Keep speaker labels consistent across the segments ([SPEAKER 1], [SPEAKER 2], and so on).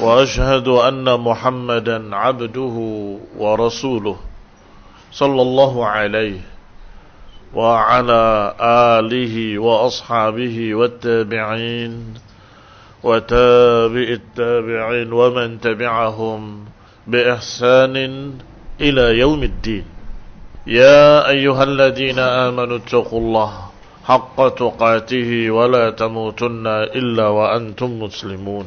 [SPEAKER 1] وأشهد أن محمدا عبده ورسوله صلى الله عليه وعلى آله وأصحابه والتابعين وتابع التابعين ومن تبعهم بإحسان إلى يوم الدين. يا أيها الذين آمنوا اتقوا الله حق تقاته ولا تموتن إلا وأنتم مسلمون.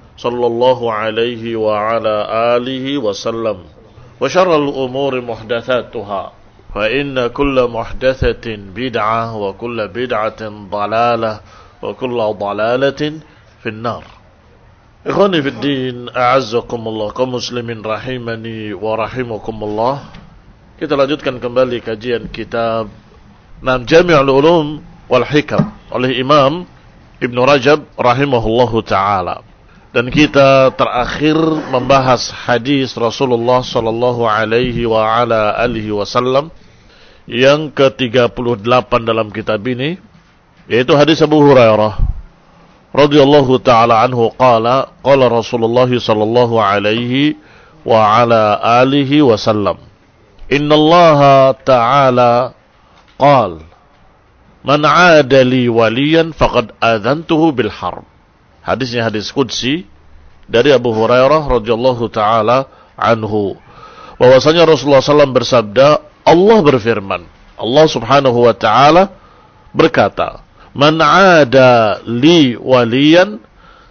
[SPEAKER 1] صلى الله عليه وعلى آله وسلم. وشر الأمور محدثاتها فإن كل محدثة بدعة وكل بدعة ضلالة وكل ضلالة في النار. إخواني في الدين أعزكم الله كمسلمين رحمني ورحمكم الله. Kita lanjutkan kembali kajian kitab Nam Jami'ul Ulum wal Hikam oleh Imam Ibn Rajab rahimahullahu taala. Dan kita terakhir membahas hadis Rasulullah sallallahu alaihi wa ala alihi wasallam yang ke-38 dalam kitab ini yaitu hadis Abu Hurairah radhiyallahu taala anhu qala qala Rasulullah sallallahu alaihi wa ala alihi wasallam Inna Allah ta'ala qala Man 'ada li waliyan faqad adhantuhu bil harb Hadisnya hadis qudsi dari Abu Hurairah radhiyallahu taala anhu. Bahwasanya Rasulullah SAW bersabda, Allah berfirman, Allah Subhanahu wa taala berkata, "Man 'ada li waliyan"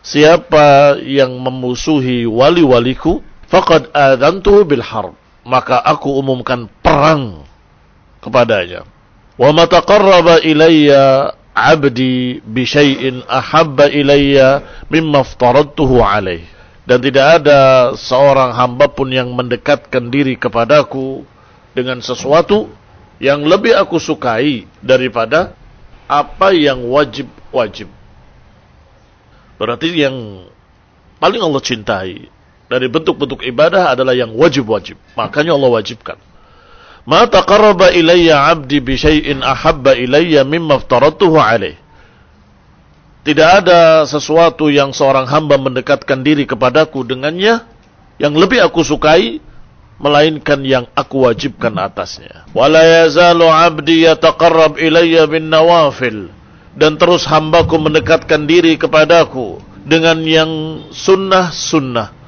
[SPEAKER 1] Siapa yang memusuhi wali-waliku, faqad adantuhu bil harb. Maka aku umumkan perang kepadanya. Wa ma taqarraba ilayya abdi bi syai'in ahabba ilayya mimma aftaradtuhu alaih. Dan tidak ada seorang hamba pun yang mendekatkan diri kepadaku dengan sesuatu yang lebih aku sukai daripada apa yang wajib-wajib. Berarti yang paling Allah cintai dari bentuk-bentuk ibadah adalah yang wajib-wajib. Makanya Allah wajibkan. Ma taqarraba ilayya 'abdi bi syai'in ahabba ilayya mimma aftaratuhu alaih. Tidak ada sesuatu yang seorang hamba mendekatkan diri kepadaku dengannya yang lebih aku sukai melainkan yang aku wajibkan atasnya. Wala yazalu 'abdi yataqarrab ilayya bin nawafil dan terus hambaku mendekatkan diri kepadaku dengan yang sunnah-sunnah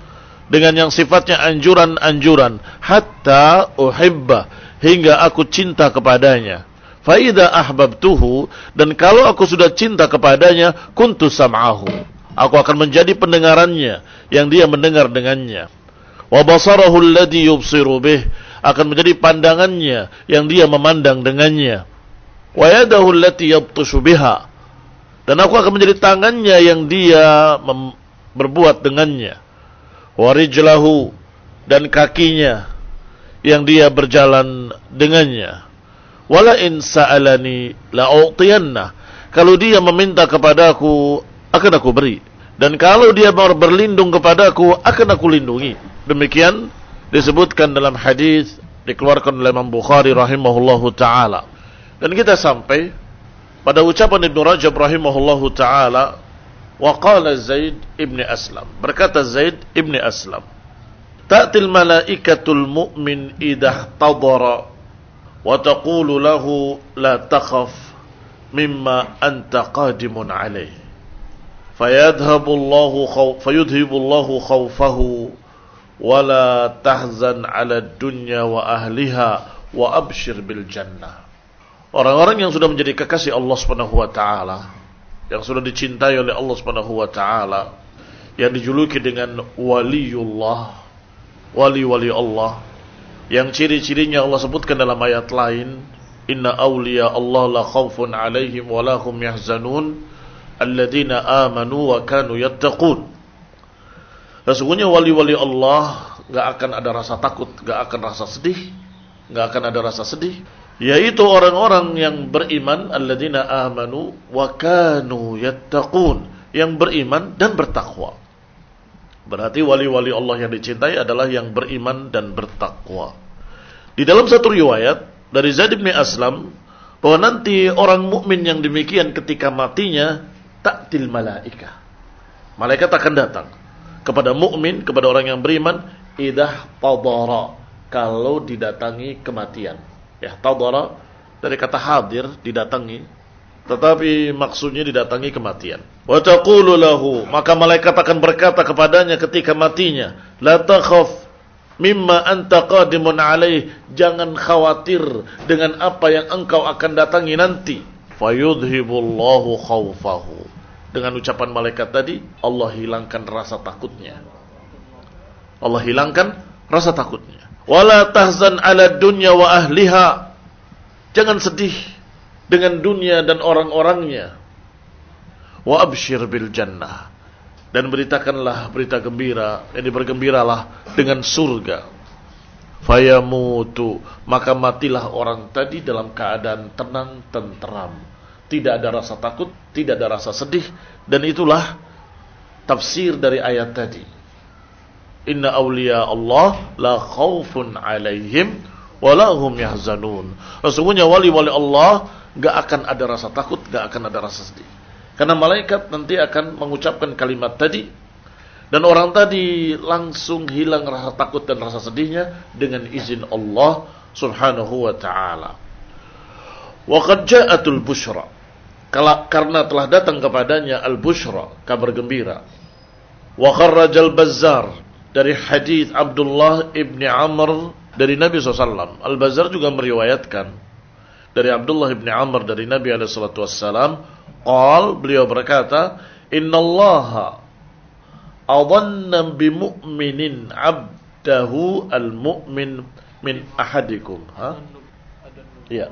[SPEAKER 1] dengan yang sifatnya anjuran-anjuran hatta uhibba hingga aku cinta kepadanya. Faida ahbabtuhu dan kalau aku sudah cinta kepadanya kuntu sam'ahu. Aku akan menjadi pendengarannya yang dia mendengar dengannya. Wa basarahu alladhi yubsiru bih akan menjadi pandangannya yang dia memandang dengannya. Wa yadahu allati yabtashu biha dan aku akan menjadi tangannya yang dia berbuat dengannya. Warijlahu dan kakinya yang dia berjalan dengannya. Wala in sa'alani la'utiyanna. Kalau dia meminta kepadaku, akan aku beri. Dan kalau dia mau berlindung kepadaku, akan aku lindungi. Demikian disebutkan dalam hadis dikeluarkan oleh Imam Bukhari rahimahullahu taala. Dan kita sampai pada ucapan Ibnu Rajab rahimahullahu taala wa Zaid ibn Aslam. Berkata Zaid ibn Aslam, ta'til malaikatul mu'min idah tadara wa taqulu lahu la takhaf mimma anta qadimun alaih fayadhabu Allahu khaw fayudhibu Allahu khawfahu wala tahzan ala dunya wa ahliha wa abshir bil jannah. Orang-orang yang sudah menjadi kekasih Allah Subhanahu wa taala yang sudah dicintai oleh Allah Subhanahu wa taala yang dijuluki dengan waliullah, wali-wali Allah, yang ciri-cirinya Allah sebutkan dalam ayat lain, inna awliya Allah la khaufun alaihim wa lahum yahzanun alladzina amanu wa kanu yattaqun. Sesungguhnya wali-wali Allah gak akan ada rasa takut, gak akan rasa sedih, gak akan ada rasa sedih, yaitu orang-orang yang beriman alladzina amanu wa kanu yattaqun, yang beriman dan bertakwa. Berarti wali-wali Allah yang dicintai adalah yang beriman dan bertakwa. Di dalam satu riwayat dari Zaid bin Aslam bahwa nanti orang mukmin yang demikian ketika matinya taktil malaika. Malaikat akan datang kepada mukmin, kepada orang yang beriman, idah tadara kalau didatangi kematian. Ya, tadara dari kata hadir didatangi, tetapi maksudnya didatangi kematian. Wa taqulu lahu, maka malaikat akan berkata kepadanya ketika matinya, la takhaf mimma anta qadimun alaih, jangan khawatir dengan apa yang engkau akan datangi nanti. Fayudhibullahu khawfahu dengan ucapan malaikat tadi, Allah hilangkan rasa takutnya. Allah hilangkan rasa takutnya. Wala tahzan ala dunya wa ahliha. Jangan sedih dengan dunia dan orang-orangnya. Wa abshir bil jannah. Dan beritakanlah berita gembira, ini bergembiralah dengan surga. Fayamutu, maka matilah orang tadi dalam keadaan tenang, tenteram tidak ada rasa takut, tidak ada rasa sedih dan itulah tafsir dari ayat tadi. Inna awliya Allah la khaufun alaihim wa hum yahzanun. Sesungguhnya wali-wali Allah gak akan ada rasa takut, gak akan ada rasa sedih. Karena malaikat nanti akan mengucapkan kalimat tadi dan orang tadi langsung hilang rasa takut dan rasa sedihnya dengan izin Allah Subhanahu wa taala. Wa qad ja'atul busyra karena telah datang kepadanya al-bushra, kabar gembira. Wa kharrajal bazzar dari hadis Abdullah ibni Amr dari Nabi SAW. Al-Bazzar juga meriwayatkan dari Abdullah ibni Amr dari Nabi SAW. Qal, beliau berkata, Inna Allah adhanna bimu'minin abdahu al-mu'min min ahadikum. Ha? Iya.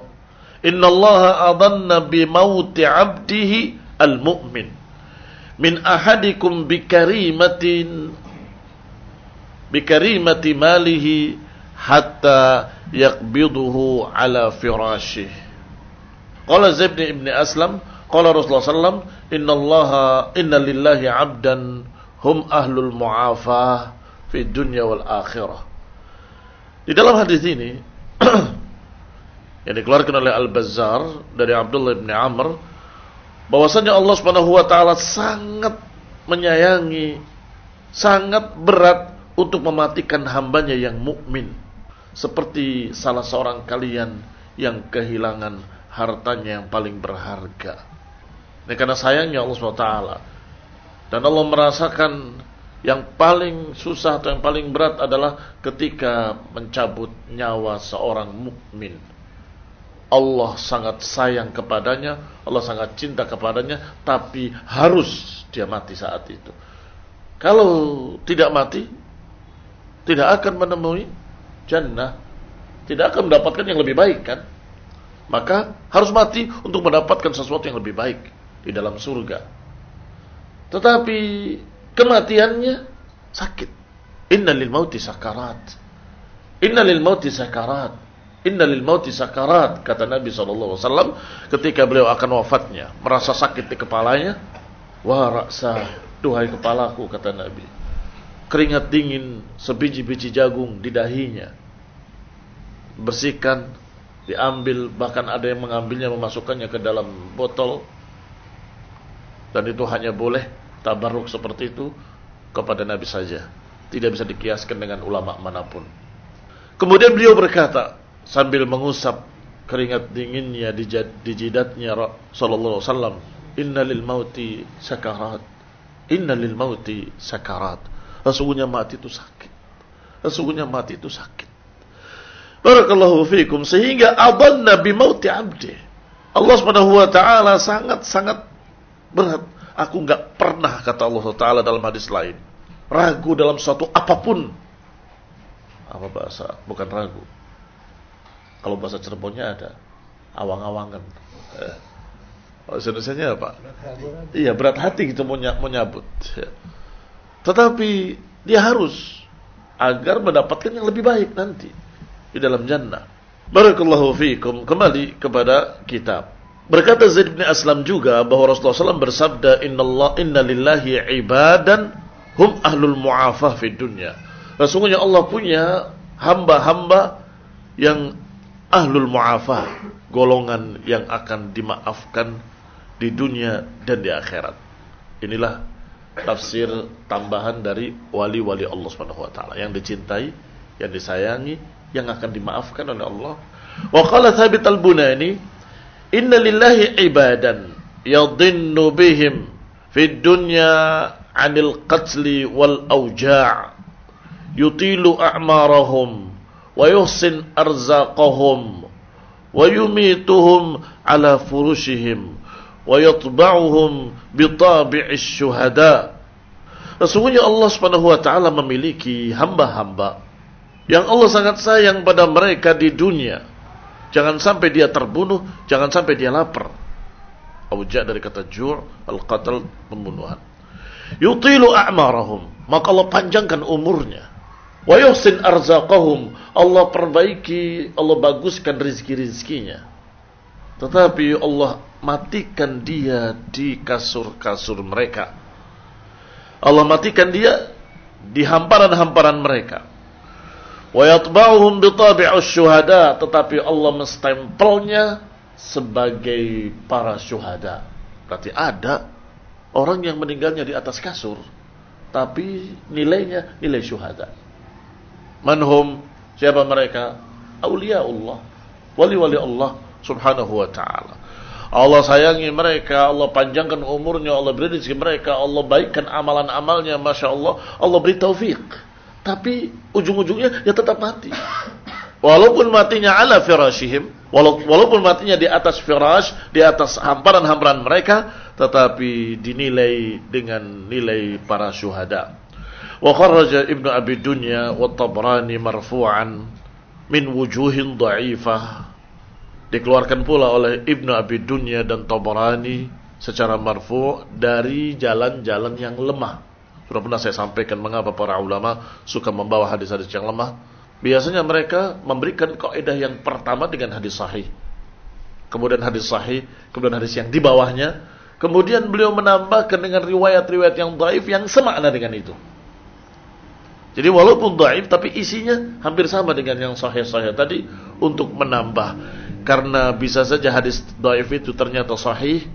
[SPEAKER 1] Inna Allah adanna bi mauti abdihi al-mu'min. Min ahadikum bi karimatin bi karimati malihi hatta yaqbiduhu ala firashih. Qala Zaid bin Aslam, qala Rasulullah sallam, inna Allah inna lillahi 'abdan hum ahlul mu'afah fi dunya wal akhirah. Di dalam hadis ini yang dikeluarkan oleh Al-Bazzar dari Abdullah bin Amr bahwasanya Allah Subhanahu wa taala sangat menyayangi sangat berat untuk mematikan hambanya yang mukmin seperti salah seorang kalian yang kehilangan hartanya yang paling berharga. Ini karena sayangnya Allah SWT. Dan Allah merasakan yang paling susah atau yang paling berat adalah ketika mencabut nyawa seorang mukmin. Allah sangat sayang kepadanya, Allah sangat cinta kepadanya, tapi harus dia mati saat itu. Kalau tidak mati, tidak akan menemui jannah, tidak akan mendapatkan yang lebih baik kan? Maka harus mati untuk mendapatkan sesuatu yang lebih baik di dalam surga. Tetapi kematiannya sakit. Inna lil mauti sakarat. Inna lil mauti sakarat. Inna lil mauti sakarat kata Nabi SAW ketika beliau akan wafatnya merasa sakit di kepalanya wa raksa duhai kepalaku kata Nabi keringat dingin sebiji-biji jagung di dahinya. Bersihkan, diambil, bahkan ada yang mengambilnya memasukkannya ke dalam botol. Dan itu hanya boleh tabarruk seperti itu kepada Nabi saja. Tidak bisa dikiaskan dengan ulama mana pun. Kemudian beliau berkata sambil mengusap keringat dinginnya di, jidatnya sallallahu alaihi wasallam, "Inna lil mauti sakarat." Inna lil mauti sakarat. Sesungguhnya mati itu sakit. Sesungguhnya mati itu sakit. Barakallahu fiikum sehingga adanna bi mauti abdi. Allah Subhanahu wa taala sangat-sangat berat. Aku enggak pernah kata Allah taala dalam hadis lain ragu dalam suatu apa pun. Apa bahasa? Bukan ragu. Kalau bahasa Cirebonnya ada awang-awangan. Eh. Bahasa Indonesia apa? Iya, berat hati gitu mau nyabut. Ya. Tetapi dia harus agar mendapatkan yang lebih baik nanti di dalam jannah. Barakallahu fiikum. Kembali kepada kitab. Berkata Zaid bin Aslam juga bahwa Rasulullah SAW bersabda, Inna, Allah, inna lillahi ibadan hum ahlul mu'afah fi dunya. Sesungguhnya Allah punya hamba-hamba yang ahlul mu'afah, golongan yang akan dimaafkan di dunia dan di akhirat. Inilah tafsir tambahan dari wali-wali Allah Subhanahu wa taala yang dicintai, yang disayangi, yang akan dimaafkan oleh Allah. Wa qala Thabit al-Bunani, "Inna lillahi ibadan yadhinnu bihim fid dunya 'anil qatli wal awja' yutilu a'marahum wa yuhsin arzaqahum wa yumituhum ala furushihim wa yatba'uhum bitabi'is syuhada Sesungguhnya Allah Subhanahu wa taala memiliki hamba-hamba yang Allah sangat sayang pada mereka di dunia. Jangan sampai dia terbunuh, jangan sampai dia lapar. Auja dari kata ju' al-qatl pembunuhan. Yutilu a'marahum, maka Allah panjangkan umurnya. Wa yuhsin arzaqahum, Allah perbaiki, Allah baguskan rizki-rizkinya. Tetapi Allah matikan dia di kasur-kasur mereka. Allah matikan dia di hamparan-hamparan mereka. Wa yatba'uhum bitabi'us tetapi Allah mestempelnya sebagai para syuhada. Berarti ada orang yang meninggalnya di atas kasur, tapi nilainya nilai syuhada. Manhum siapa mereka? Aulia Allah, wali-wali Allah subhanahu wa ta'ala. Allah sayangi mereka, Allah panjangkan umurnya, Allah beri rezeki mereka, Allah baikkan amalan-amalnya, Masya Allah, Allah beri taufik. Tapi ujung-ujungnya ya tetap mati. Walaupun matinya ala firashihim, walaupun matinya di atas firash, di atas hamparan-hamparan mereka, tetapi dinilai dengan nilai para syuhada. Wa kharraja Ibnu Abi Dunya wa Tabrani marfu'an min wujuhin dha'ifah dikeluarkan pula oleh Ibnu Abi Dunya dan Tabarani secara marfu dari jalan-jalan yang lemah. Sudah pernah saya sampaikan mengapa para ulama suka membawa hadis-hadis yang lemah. Biasanya mereka memberikan kaidah yang pertama dengan hadis sahih. Kemudian hadis sahih, kemudian hadis yang di bawahnya. Kemudian beliau menambahkan dengan riwayat-riwayat yang daif yang semakna dengan itu. Jadi walaupun daif tapi isinya hampir sama dengan yang sahih-sahih tadi untuk menambah karena bisa saja hadis dhaif itu ternyata sahih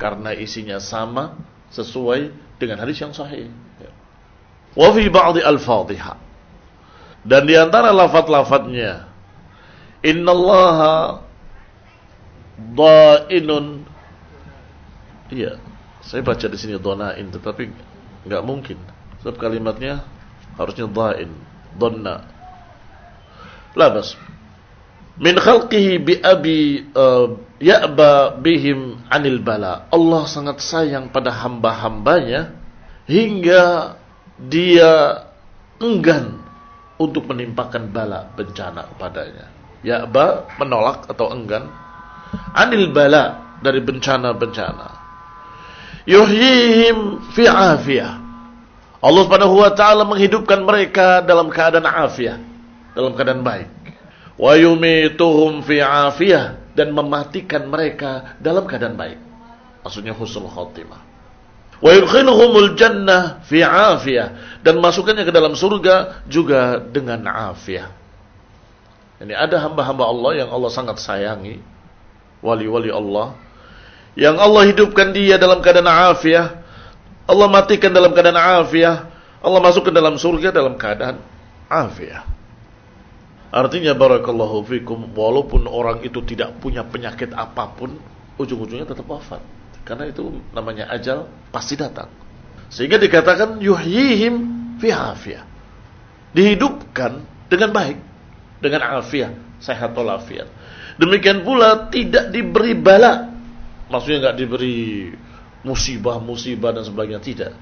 [SPEAKER 1] karena isinya sama sesuai dengan hadis yang sahih. Wa fi ba'd al-fadhiha. Dan di antara lafaz-lafaznya innallaha dhainun Iya, saya baca di sini donain tetapi enggak mungkin. Sebab kalimatnya harusnya dhain, donna. Labas min khalqihi bi abi uh, ya'ba bihim anil bala. Allah sangat sayang pada hamba-hambanya hingga dia enggan untuk menimpakan bala bencana kepadanya. Ya'ba menolak atau enggan anil bala dari bencana-bencana. Yuhyihim fi afiyah. Allah Subhanahu wa taala menghidupkan mereka dalam keadaan afiah, dalam keadaan baik wa yumituhum fi afiyah dan mematikan mereka dalam keadaan baik. Maksudnya husnul khotimah. Wa yudkhiluhumul jannah fi afiyah dan masukkannya ke dalam surga juga dengan afiyah. Ini ada hamba-hamba Allah yang Allah sangat sayangi, wali-wali Allah, yang Allah hidupkan dia dalam keadaan afiyah, Allah matikan dalam keadaan afiyah, Allah masuk ke dalam surga dalam keadaan afiyah. Artinya barakallahu fikum walaupun orang itu tidak punya penyakit apa pun, ujung-ujungnya tetap wafat. Karena itu namanya ajal pasti datang. Sehingga dikatakan yuhyihim fi afiyah. Dihidupkan dengan baik, dengan afiah, sehat walafiat. Demikian pula tidak diberi bala. Maksudnya nggak diberi musibah-musibah dan sebagainya tidak.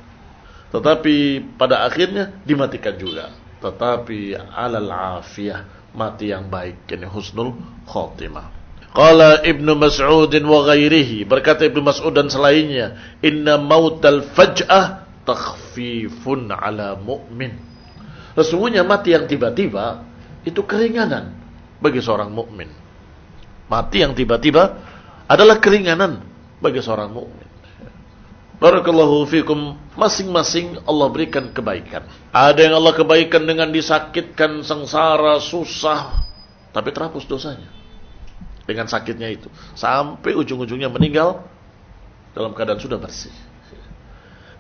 [SPEAKER 1] Tetapi pada akhirnya dimatikan juga. Tetapi alal afiyah mati yang baik ini husnul khotimah. Qala Ibnu Mas'ud wa ghairihi berkata Ibnu Mas'ud dan selainnya inna mautal faj'ah takhfifun ala mu'min. Sesungguhnya mati yang tiba-tiba itu keringanan bagi seorang mukmin. Mati yang tiba-tiba adalah keringanan bagi seorang mukmin. Barakallahu fikum masing-masing Allah berikan kebaikan. Ada yang Allah kebaikan dengan disakitkan sengsara, susah, tapi terhapus dosanya. Dengan sakitnya itu. Sampai ujung-ujungnya meninggal dalam keadaan sudah bersih.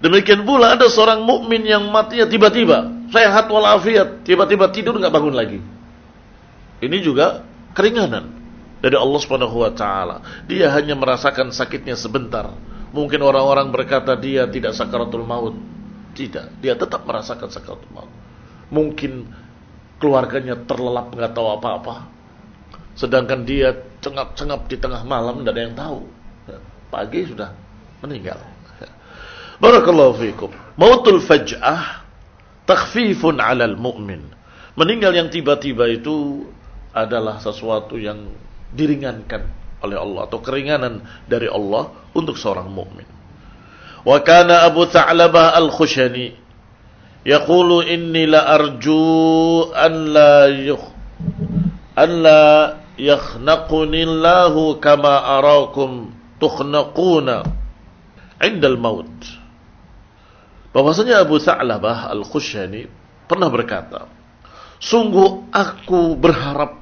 [SPEAKER 1] Demikian pula ada seorang mukmin yang matinya tiba-tiba, sehat walafiat, tiba-tiba tidur nggak bangun lagi. Ini juga keringanan dari Allah Subhanahu wa taala. Dia hanya merasakan sakitnya sebentar Mungkin orang-orang berkata dia tidak sakaratul maut. Tidak, dia tetap merasakan sakaratul maut. Mungkin keluarganya terlelap nggak tahu apa-apa. Sedangkan dia cengap-cengap di tengah malam tidak ada yang tahu. Pagi sudah meninggal. Barakallahu fiikum. Mautul faj'ah takhfifun 'alal mu'min. Meninggal yang tiba-tiba itu adalah sesuatu yang diringankan oleh Allah atau keringanan dari Allah untuk seorang mukmin. Wa kana Abu Tha'labah Al-Khushani yaqulu inni la arju an la yukh an la yakhnaquni Allah kama arakum tukhnaquna indal maut. Bahwasanya Abu Tha'labah Al-Khushani pernah berkata, Sungguh aku berharap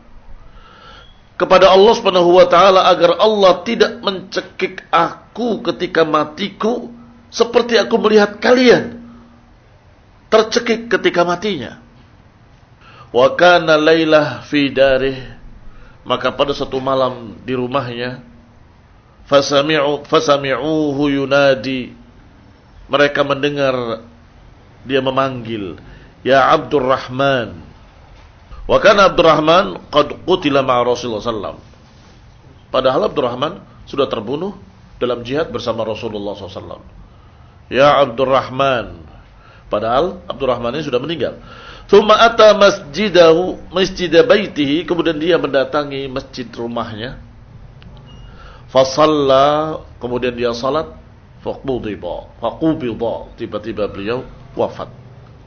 [SPEAKER 1] kepada Allah Subhanahu wa taala agar Allah tidak mencekik aku ketika matiku seperti aku melihat kalian tercekik ketika matinya. Wa kana lailah fi darih. Maka pada satu malam di rumahnya fasami'u fasami'uhu yunadi. Mereka mendengar dia memanggil ya Abdurrahman Wa kana Abdurrahman qad qutila ma'a Rasulullah sallam. Padahal Abdurrahman sudah terbunuh dalam jihad bersama Rasulullah SAW. Ya Abdurrahman. Padahal Abdurrahman ini sudah meninggal. Thumma ata masjidahu, masjid baitihi, kemudian dia mendatangi masjid rumahnya. Fasalla, kemudian dia salat, faqubida, faqubida, tiba-tiba beliau wafat.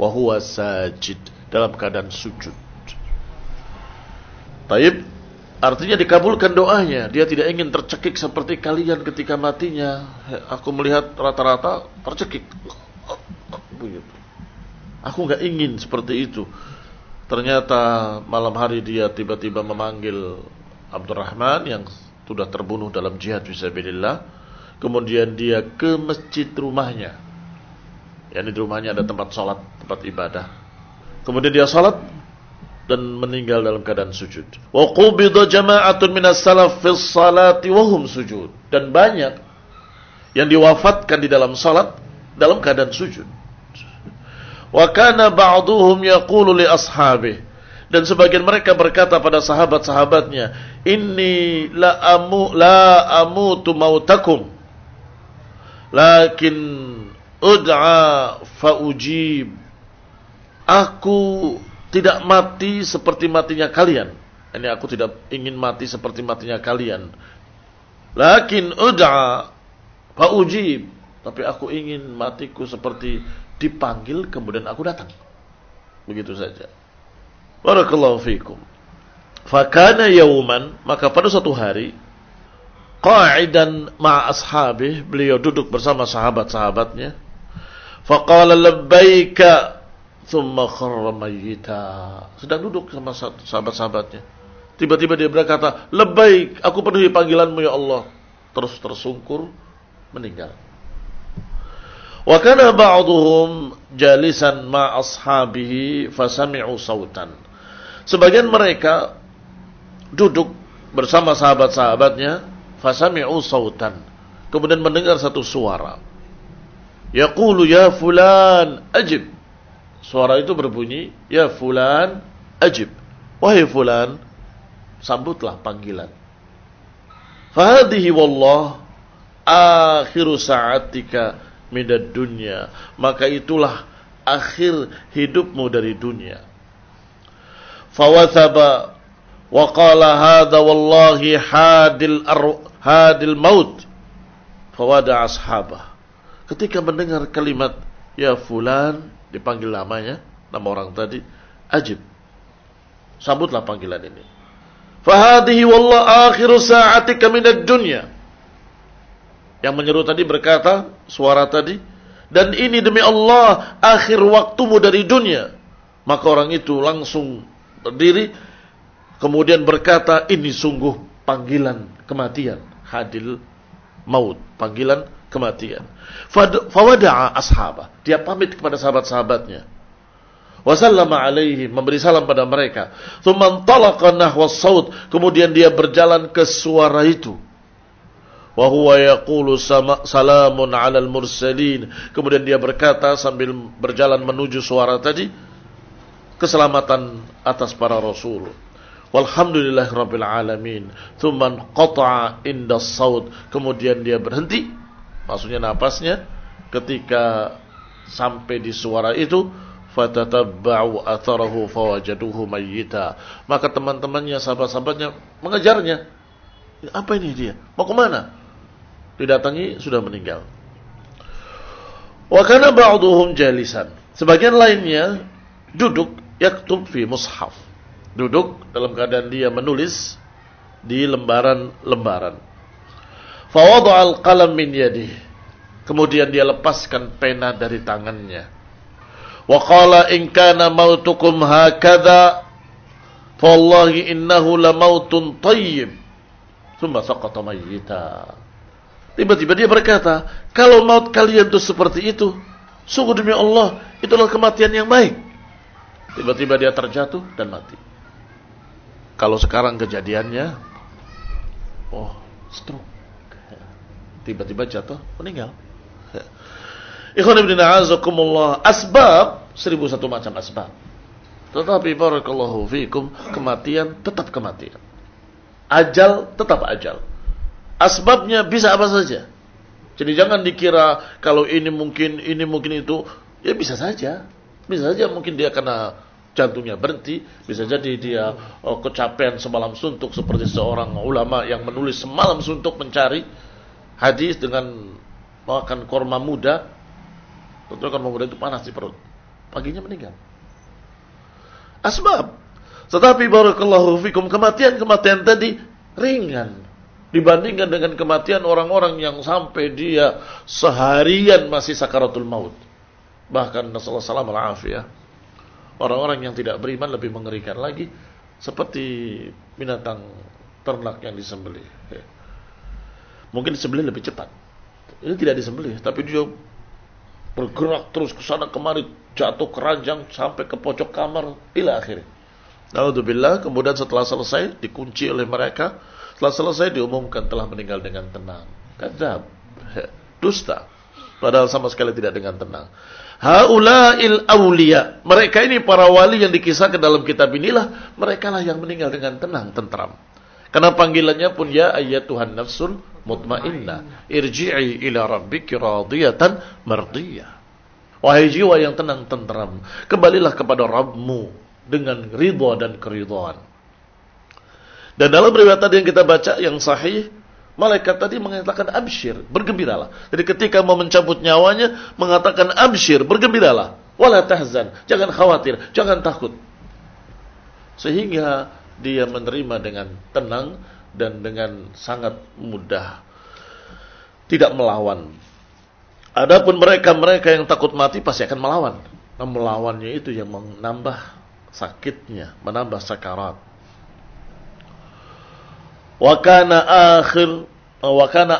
[SPEAKER 1] Wa huwa sajid, dalam keadaan sujud. Taib artinya dikabulkan doanya. Dia tidak ingin tercekik seperti kalian ketika matinya. Aku melihat rata-rata tercekik. Aku nggak ingin seperti itu. Ternyata malam hari dia tiba-tiba memanggil Abdurrahman yang sudah terbunuh dalam jihad fisabilillah. Kemudian dia ke masjid rumahnya. Yani di rumahnya ada tempat sholat, tempat ibadah. Kemudian dia sholat, dan meninggal dalam keadaan sujud. Wa qubida jama'atun minas salaf fis salati wa hum sujud. Dan banyak yang diwafatkan di dalam salat dalam keadaan sujud. Wa kana ba'duhum yaqulu li dan sebagian mereka berkata pada sahabat-sahabatnya, "Inni la amu la amutu mautakum." Lakin ud'a fa ujib. Aku tidak mati seperti matinya kalian. Ini aku tidak ingin mati seperti matinya kalian. Lakin ud'a fa ujib. Tapi aku ingin matiku seperti dipanggil kemudian aku datang. Begitu saja. Barakallahu fiikum. Fakana yauman, maka pada suatu hari qa'idan ma ashabih, beliau duduk bersama sahabat-sahabatnya. Faqala labbaika thumma kharra mayyita. Sedang duduk sama sahabat-sahabatnya. Tiba-tiba dia berkata, "Labbaik, aku penuhi panggilanmu ya Allah." Terus tersungkur meninggal. Wa kana ba'dhum jalisan ma ashabihi fasami'u sautan. Sebagian mereka duduk bersama sahabat-sahabatnya, fasami'u sautan. Kemudian mendengar satu suara. Yaqulu ya fulan ajib. Suara itu berbunyi, ya fulan ajib. Wahai fulan, sambutlah panggilan. Fahadihi wallah akhiru sa'atika minad dunya, maka itulah akhir hidupmu dari dunia. Fawathaba wa qala hadha wallahi hadil ar, hadil maut. Fawada ashabah. Ketika mendengar kalimat ya fulan dipanggil namanya, nama orang tadi, ajib. Sambutlah panggilan ini. Fahadihi wallah akhiru sa'atika minad dunya. Yang menyeru tadi berkata, suara tadi, dan ini demi Allah akhir waktumu dari dunia. Maka orang itu langsung berdiri, kemudian berkata, ini sungguh panggilan kematian. Hadil maut, panggilan kematian. Fawada'a ashabah. Dia pamit kepada sahabat-sahabatnya. Wasallama alaihi. Memberi salam pada mereka. Thuman talaqa nahwa saut. Kemudian dia berjalan ke suara itu wa huwa yaqulu salamun 'alal mursalin. Kemudian dia berkata sambil berjalan menuju suara tadi, keselamatan atas para rasul. Walhamdulillah rabbil alamin. Thumma qata'a inda saut. Kemudian dia berhenti, maksudnya napasnya ketika sampai di suara itu fatatabba'u atharahu fawajaduhu mayyita. Maka teman-temannya, sahabat-sahabatnya mengejarnya. Apa ini dia? Mau ke mana? didatangi sudah meninggal. Wa kana ba'duhum jalisan. Sebagian lainnya duduk yaktub fi mushaf. Duduk dalam keadaan dia menulis di lembaran-lembaran. Fawada'al qalam min yadih. Kemudian dia lepaskan pena dari tangannya. Wa qala in kana mautukum hakadha fawallahi innahu lamautun tayyib. Thumma saqata mayyita. Tiba-tiba dia berkata, kalau maut kalian itu seperti itu, sungguh demi Allah, itulah kematian yang baik. Tiba-tiba dia terjatuh dan mati. Kalau sekarang kejadiannya, oh, stroke. Tiba-tiba jatuh, meninggal. Ikhwan ibn a'azakumullah. Asbab, seribu satu macam asbab. Tetapi barakallahu fikum, kematian tetap kematian. Ajal tetap ajal. Asbabnya bisa apa saja. Jadi jangan dikira kalau ini mungkin, ini mungkin itu. Ya bisa saja. Bisa saja mungkin dia kena jantungnya berhenti. Bisa jadi dia oh, kecapean semalam suntuk seperti seorang ulama yang menulis semalam suntuk mencari hadis dengan makan korma muda. Tentu korma muda itu panas di perut. Paginya meninggal. Asbab. Tetapi barakallahu fikum kematian-kematian tadi ringan dibandingkan dengan kematian orang-orang yang sampai dia seharian masih sakaratul maut. Bahkan Rasulullah SAW ya. Orang-orang yang tidak beriman lebih mengerikan lagi seperti binatang ternak yang disembelih. Mungkin disembelih lebih cepat. Ini tidak disembelih, tapi dia bergerak terus ke sana kemari, jatuh keranjang sampai ke pojok kamar ila akhirnya. Alhamdulillah, kemudian setelah selesai dikunci oleh mereka, setelah selesai diumumkan telah meninggal dengan tenang. Kadzab. Dusta. Padahal sama sekali tidak dengan tenang. Haula'il awliya. Mereka ini para wali yang dikisahkan dalam kitab inilah. Mereka lah yang meninggal dengan tenang, tentram. Karena panggilannya pun ya ayat Tuhan nafsul mutmainnah. Irji'i ila rabbiki radiyatan mardiyah. Wahai jiwa yang tenang, tentram. Kembalilah kepada Rabbmu dengan ridha dan keridhaan. Dan dalam riwayat tadi yang kita baca yang sahih, malaikat tadi mengatakan absyir, bergembiralah. Jadi ketika mau mencabut nyawanya, mengatakan absyir, bergembiralah. Wala tahzan, jangan khawatir, jangan takut. Sehingga dia menerima dengan tenang dan dengan sangat mudah tidak melawan. Adapun mereka-mereka yang takut mati pasti akan melawan. Nah, melawannya itu yang menambah sakitnya, menambah sakarat. Wa kana akhir wa kana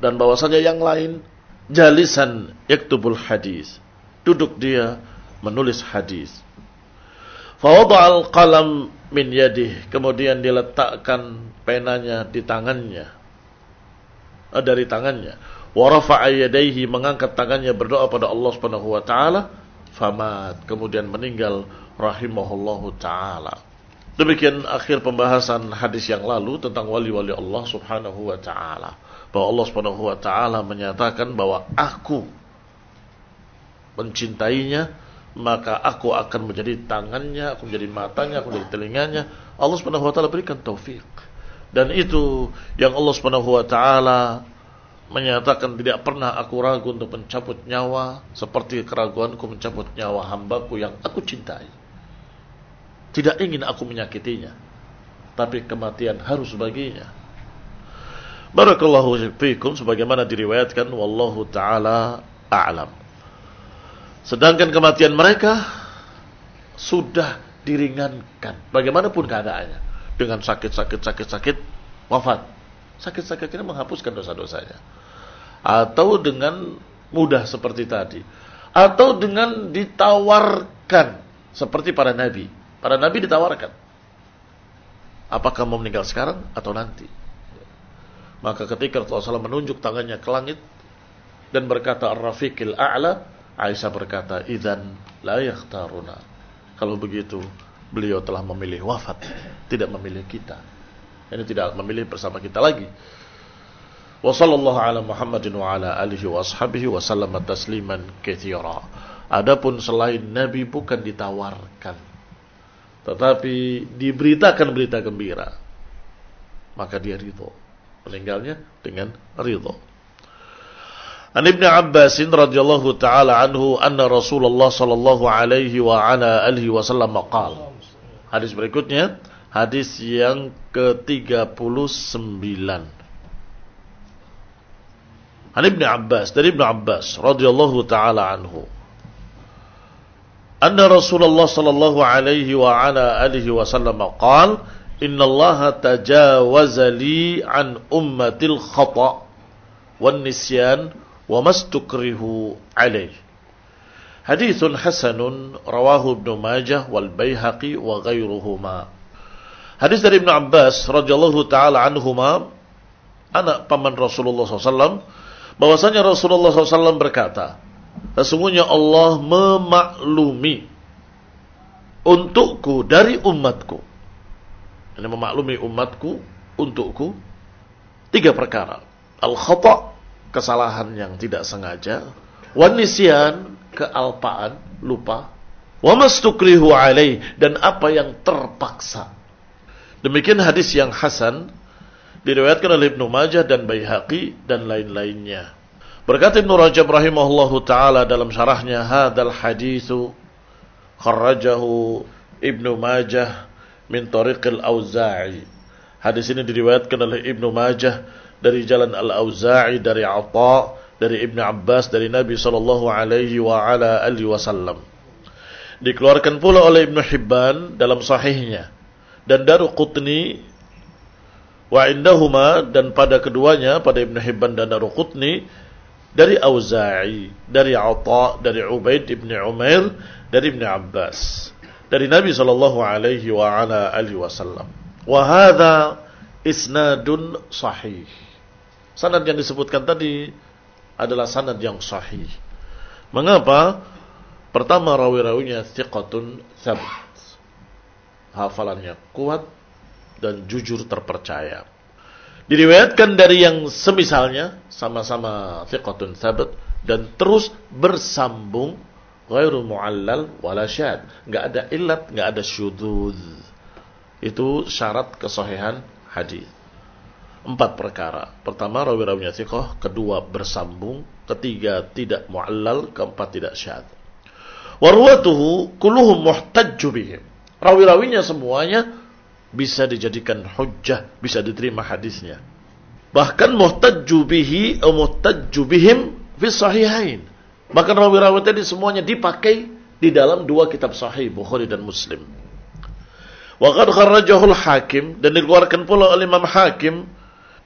[SPEAKER 1] dan bahwasanya yang lain jalisan yaktubul hadis. Duduk dia menulis hadis. Fawada'al qalam min yadih. Kemudian diletakkan penanya di tangannya. Eh, dari tangannya. Warafa'a yadaihi mengangkat tangannya berdoa pada Allah Subhanahu wa taala. Famat. Kemudian meninggal rahimahullahu taala. Demikian akhir pembahasan hadis yang lalu tentang wali-wali Allah Subhanahu wa taala. Bahwa Allah Subhanahu wa taala menyatakan bahwa aku mencintainya maka aku akan menjadi tangannya, aku menjadi matanya, aku menjadi telinganya. Allah Subhanahu wa taala berikan taufik. Dan itu yang Allah Subhanahu wa taala menyatakan tidak pernah aku ragu untuk mencabut nyawa seperti keraguanku mencabut nyawa hambaku yang aku cintai. Tidak ingin aku menyakitinya, tapi kematian harus baginya. Barakallahu fiikum sebagaimana diriwayatkan wallahu taala a'lam. Sedangkan kematian mereka sudah diringankan. Bagaimanapun keadaannya. Dengan sakit-sakit, sakit-sakit, wafat. Sakit-sakit ini menghapuskan dosa-dosanya. Atau dengan mudah seperti tadi. Atau dengan ditawarkan. Seperti para nabi. Para nabi ditawarkan. Apakah mau meninggal sekarang atau nanti? Maka ketika Rasulullah menunjuk tangannya ke langit dan berkata Ar-Rafiqil A'la, Aisyah berkata, "Idzan la yakhtaruna." Kalau begitu, beliau telah memilih wafat, tidak memilih kita. Ini tidak memilih bersama kita lagi. Wa sallallahu ala Muhammadin wa ala alihi wa ashabihi wa tasliman katsira. Adapun selain Nabi bukan ditawarkan, tetapi diberitakan berita gembira. Maka dia ridho. Meninggalnya dengan ridho. An Ibn Abbas radhiyallahu taala anhu anna Rasulullah sallallahu alaihi wa ala alihi wasallam qala. Hadis berikutnya, hadis yang ke-39. An Ibn Abbas, dari Ibn Abbas radhiyallahu taala anhu. Anna Rasulullah sallallahu alaihi wa ala alihi wasallam qala, "Inna Allah tajawaza li an ummatil khata' wan nisyan وما استكره عليه حديث حسن رواه ابن ماجه والبيهقي وغيرهما Hadis dari Ibn Abbas radhiyallahu taala anhuma anak paman Rasulullah SAW bahwasanya Rasulullah SAW berkata sesungguhnya Allah memaklumi untukku dari umatku ini memaklumi umatku untukku tiga perkara al khata kesalahan yang tidak sengaja, wanisian kealpaan, lupa, wa mastukrihu alaih dan apa yang terpaksa. Demikian hadis yang hasan diriwayatkan oleh Ibnu Majah dan Baihaqi dan lain-lainnya. Berkata Ibnu Rajab rahimahullahu taala dalam syarahnya hadal hadithu kharrajahu Ibnu Majah min tariqil Auza'i. Hadis ini diriwayatkan oleh Ibnu Majah dari jalan Al-Auza'i dari Atha dari Ibn Abbas dari Nabi sallallahu alaihi wa ala alihi wasallam. Dikeluarkan pula oleh Ibn Hibban dalam sahihnya dan Daruqutni wa indahuma dan pada keduanya pada Ibn Hibban dan Daruqutni dari Auza'i, dari Atha, dari Ubaid ibn Umair, dari Ibn Abbas, dari Nabi sallallahu alaihi wa ala alihi wasallam. Wa hadha isnadun sahih. Sanad yang disebutkan tadi adalah sanad yang sahih. Mengapa? Pertama rawi-rawinya thiqatun thabt. Hafalannya kuat dan jujur terpercaya. Diriwayatkan dari yang semisalnya sama-sama thiqatun thabt dan terus bersambung ghairu muallal wala syad. Enggak ada illat, enggak ada syudzuz. Itu syarat kesahihan hadis empat perkara. Pertama, rawi-rawinya thiqah. Kedua, bersambung. Ketiga, tidak mu'allal. Keempat, tidak syad. Warwatuhu kulluhum muhtajju bihim. Rawi-rawinya semuanya bisa dijadikan hujjah, bisa diterima hadisnya. Bahkan muhtajju bihi atau muhtajju bihim fi sahihain. Bahkan rawi-rawi tadi semuanya dipakai di dalam dua kitab sahih Bukhari dan Muslim. Wa qad kharrajahu hakim dan dikeluarkan pula oleh Imam Hakim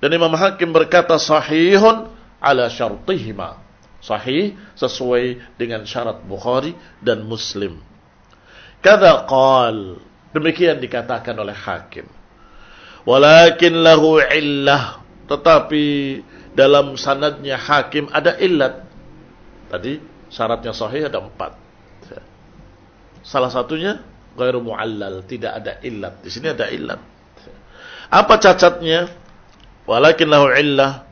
[SPEAKER 1] dan Imam Hakim berkata sahihun ala syartihima. Sahih sesuai dengan syarat Bukhari dan Muslim. Kada qal. Demikian dikatakan oleh Hakim. Walakin lahu illah. Tetapi dalam sanadnya Hakim ada illat. Tadi syaratnya sahih ada empat. Salah satunya ghairu muallal, tidak ada illat. Di sini ada illat. Apa cacatnya? Walakin lahu illah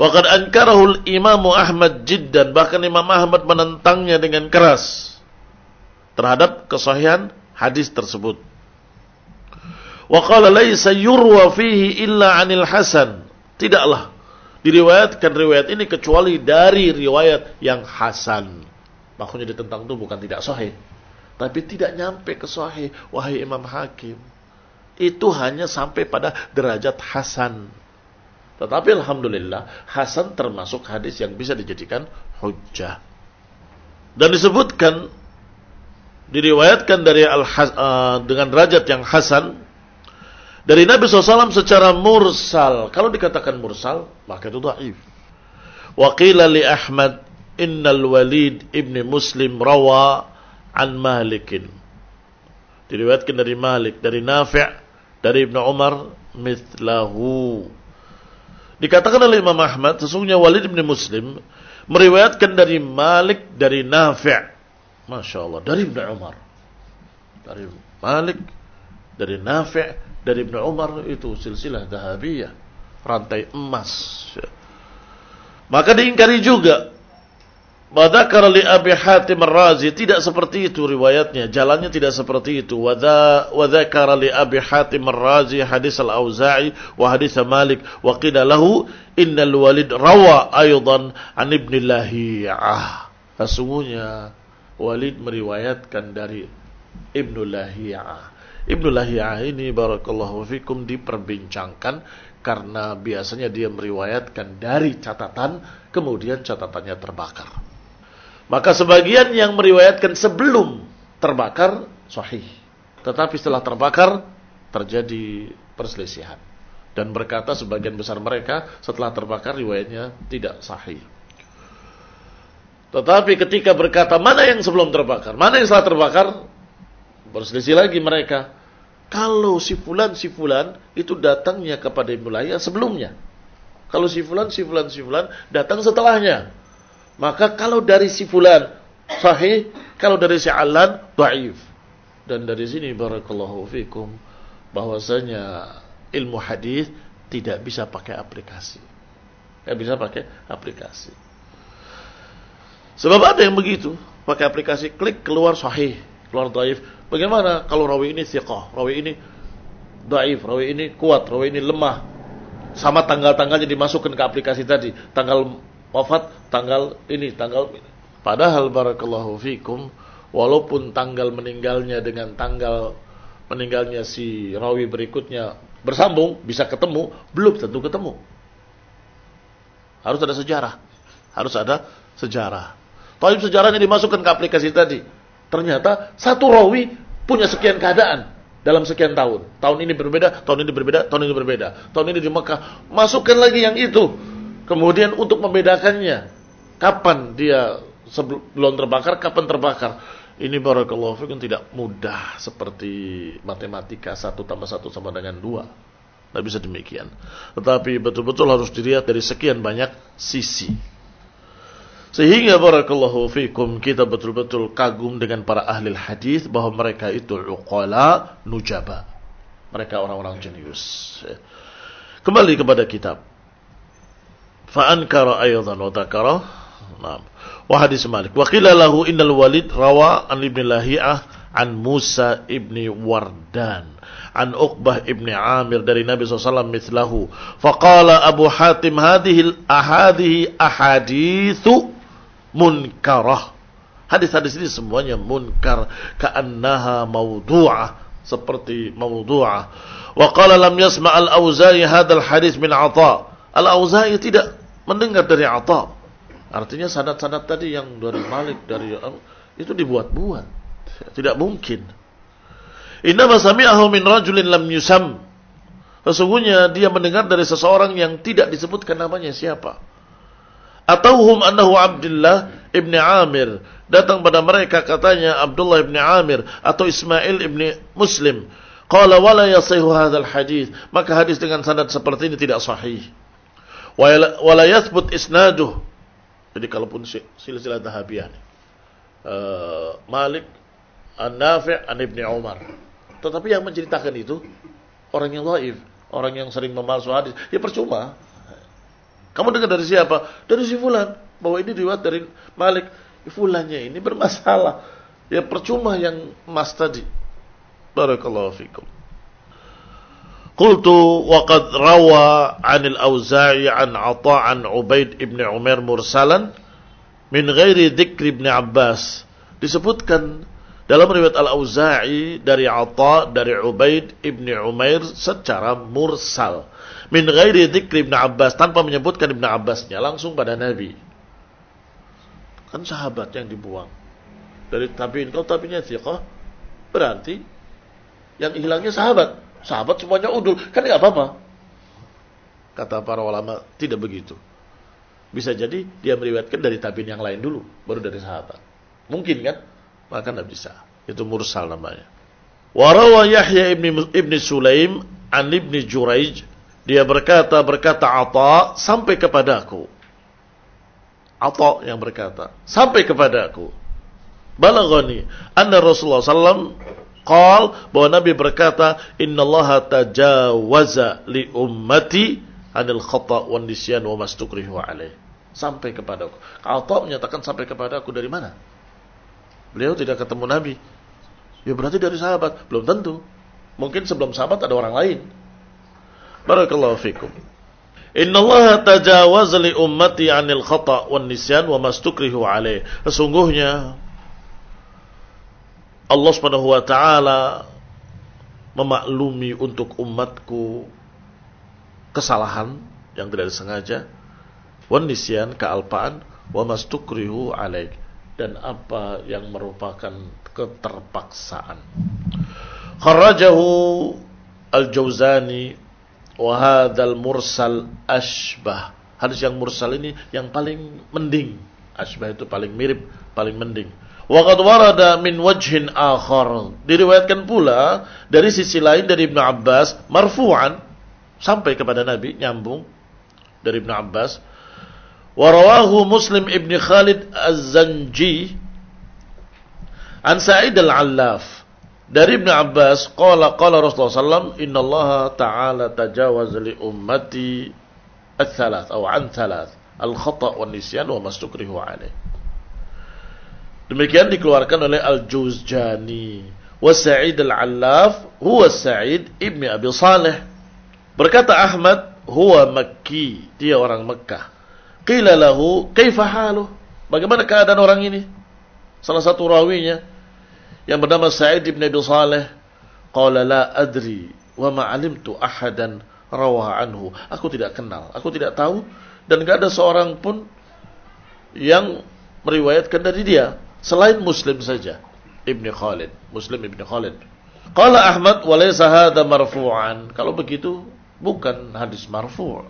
[SPEAKER 1] Waqad ankarahu Imam Ahmad jiddan. Bahkan Imam Ahmad menentangnya dengan keras. Terhadap kesahihan hadis tersebut. Wa qala laysa yurwa fihi illa anil Hasan. Tidaklah diriwayatkan riwayat ini kecuali dari riwayat yang hasan. Maksudnya ditentang itu bukan tidak sahih. Tapi tidak nyampe ke sahih. Wahai Imam Hakim. Itu hanya sampai pada derajat hasan. Tetapi Alhamdulillah, Hasan termasuk hadis yang bisa dijadikan hujjah. Dan disebutkan, diriwayatkan dari al uh, dengan derajat yang Hasan, dari Nabi SAW secara mursal. Kalau dikatakan mursal, maka itu dhaif. Waqila li Ahmad, innal walid ibni muslim rawa an malikin. Diriwayatkan dari Malik, dari Nafi' dari Ibnu Umar, mithlahu Dikatakan oleh Imam Ahmad, sesungguhnya Walid bin Muslim meriwayatkan dari Malik dari Nafi'. Masya Allah, dari Ibn Umar. Dari Malik, dari Nafi' dari Ibn Umar itu silsilah dahabiyah. Rantai emas. Maka diingkari juga Wadakar li Abi Hatim Ar-Razi tidak seperti itu riwayatnya, jalannya tidak seperti itu. Wadakar li Abi Hatim Ar-Razi hadis Al-Auza'i wa hadis Malik wa qila lahu innal Walid rawa aydan an Ibn Lahiyah. Sesungguhnya Walid meriwayatkan dari Ibn Lahiyah. Ibn Lahiyah ini barakallahu fikum diperbincangkan karena biasanya dia meriwayatkan dari catatan kemudian catatannya terbakar. Maka sebagian yang meriwayatkan sebelum terbakar sahih. Tetapi setelah terbakar terjadi perselisihan. Dan berkata sebagian besar mereka setelah terbakar riwayatnya tidak sahih. Tetapi ketika berkata mana yang sebelum terbakar, mana yang setelah terbakar, berselisih lagi mereka. Kalau si fulan si fulan itu datangnya kepada Ibnu sebelumnya. Kalau si fulan si fulan si fulan datang setelahnya. Maka kalau dari si fulan sahih, kalau dari si alan dhaif. Dan dari sini barakallahu fikum bahwasanya ilmu hadis tidak bisa pakai aplikasi. Tidak bisa pakai aplikasi. Sebab ada yang begitu, pakai aplikasi klik keluar sahih, keluar dhaif. Bagaimana kalau rawi ini thiqah, rawi ini dhaif, rawi ini kuat, rawi ini lemah. Sama tanggal-tanggalnya dimasukkan ke aplikasi tadi. Tanggal wafat tanggal ini, tanggal ini. Padahal barakallahu fikum, walaupun tanggal meninggalnya dengan tanggal meninggalnya si rawi berikutnya bersambung, bisa ketemu, belum tentu ketemu. Harus ada sejarah. Harus ada sejarah. Tapi sejarahnya dimasukkan ke aplikasi tadi. Ternyata satu rawi punya sekian keadaan dalam sekian tahun. Tahun ini berbeda, tahun ini berbeda, tahun ini berbeda. Tahun ini di Mekah. Masukkan lagi yang itu. Kemudian untuk membedakannya, kapan dia sebelum terbakar, kapan terbakar. Ini barakallahu fikum tidak mudah seperti matematika satu tambah satu sama dengan dua. Tidak bisa demikian. Tetapi betul-betul harus dilihat dari sekian banyak sisi. Sehingga barakallahu fikum kita betul-betul kagum dengan para ahli hadis bahwa mereka itu uqala nujaba. Mereka orang-orang jenius. Kembali kepada kitab. Fa'ankara aydan wa takara. Naam. Wa hadis Malik. Wa qila lahu innal Walid rawa an Ibn Lahiyah an Musa ibni Wardan an Uqbah ibni Amir dari Nabi SAW mislahu. Abu Hatim hadhihi ahadihi ahadithu munkarah. Hadis-hadis ini semuanya munkar ka'annaha mawdu'ah seperti mawdu'ah. Wa qala lam yasma' al-Auza'i hadzal hadis min 'ata. Al-Auza'i tidak mendengar dari Atha. Artinya sanad-sanad tadi yang dari Malik dari itu dibuat-buat. Tidak mungkin. Inna sami'ahu min rajulin lam yusam. Sesungguhnya dia mendengar dari seseorang yang tidak disebutkan namanya siapa. Atauhum annahu Abdullah ibni Amir. Datang pada mereka katanya Abdullah ibni Amir atau Ismail ibni Muslim. Qala wala yasihu hadis. Maka hadis dengan sanad seperti ini tidak sahih. Wala yathbut isnaduh. Jadi kalaupun silsilah dahabiyah Uh, Malik An-Nafi' an Ibni Umar. Tetapi yang menceritakan itu orang yang dhaif, orang yang sering memalsu hadis. Ya percuma. Kamu dengar dari siapa? Dari si fulan. Bahwa ini riwayat dari Malik. Fulannya ini bermasalah. Ya percuma yang mas tadi. Barakallahu fikum. Qultu wa qad rawa 'an al-Auza'i 'an 'Atha' 'an Ubaid ibn Umar mursalan min ghairi dzikr ibn Abbas. Disebutkan dalam riwayat Al-Auza'i dari Atha dari Ubaid ibn Umair secara mursal min ghairi dzikri Ibnu Abbas tanpa menyebutkan Ibnu Abbasnya langsung pada Nabi. Kan sahabat yang dibuang. Dari tabi'in kalau tabi'innya thiqah berarti yang hilangnya sahabat. Sahabat semuanya udul, kan enggak apa-apa. Kata para ulama tidak begitu. Bisa jadi dia meriwayatkan dari tabi'in yang lain dulu, baru dari sahabat. Mungkin kan? Maka tidak bisa. Itu mursal namanya. Warawa Yahya ibni, ibni Sulaim an ibni Juraij dia berkata, berkata Atta sampai kepadaku. Atta yang berkata, sampai kepadaku. Balagani anna Rasulullah sallam qal bahwa Nabi berkata, "Innallaha tajawaza li ummati anil khata' wan nisyan wa mastukrihu alaih." Sampai kepadaku. Atta menyatakan sampai kepadaku dari mana? Beliau tidak ketemu Nabi. Ya berarti dari sahabat. Belum tentu. Mungkin sebelum sahabat ada orang lain. Barakallahu fikum. Inna Allah tajawaz li ummati 'anil khata' wan nisyan wa mastukrihu alaih. Sesungguhnya Allah Subhanahu wa taala memaklumi untuk umatku kesalahan yang tidak disengaja, wan nisyan kealpaan, wa mastukrihu alaih dan apa yang merupakan keterpaksaan. Kharajahu Al-Jauzani Wahadal mursal ashbah. Hadis yang mursal ini yang paling mending. Ashbah itu paling mirip, paling mending. Waqad warada min wajhin akhar. Diriwayatkan pula dari sisi lain dari Ibnu Abbas marfu'an sampai kepada Nabi nyambung dari Ibnu Abbas. Warawahu Muslim Ibn Khalid Az-Zanji an Sa'id Al-Allaf dari Ibn Abbas, qala qala Rasulullah sallam, "Inna Allah Ta'ala tajawaz li ummati al-thalath atau an thalath, al-khata' wa nisyan wa mastukrihu alaih." Demikian dikeluarkan oleh Al-Juzjani. Wa Sa'id Al-Allaf huwa Sa'id ibni Abi Saleh. Berkata Ahmad, huwa Makki, dia orang Mekah. Qila lahu, kaifa haluh? Bagaimana keadaan orang ini? Salah satu rawinya, yang bernama Sa'id bin Abi Saleh qala la adri wa ma alimtu ahadan rawah anhu aku tidak kenal aku tidak tahu dan enggak ada seorang pun yang meriwayatkan dari dia selain Muslim saja. Ibnu Khalid. Muslim Ibnu Khalid. Qala Ahmad wa laysa hadha marfu'an? Kalau begitu bukan hadis marfu'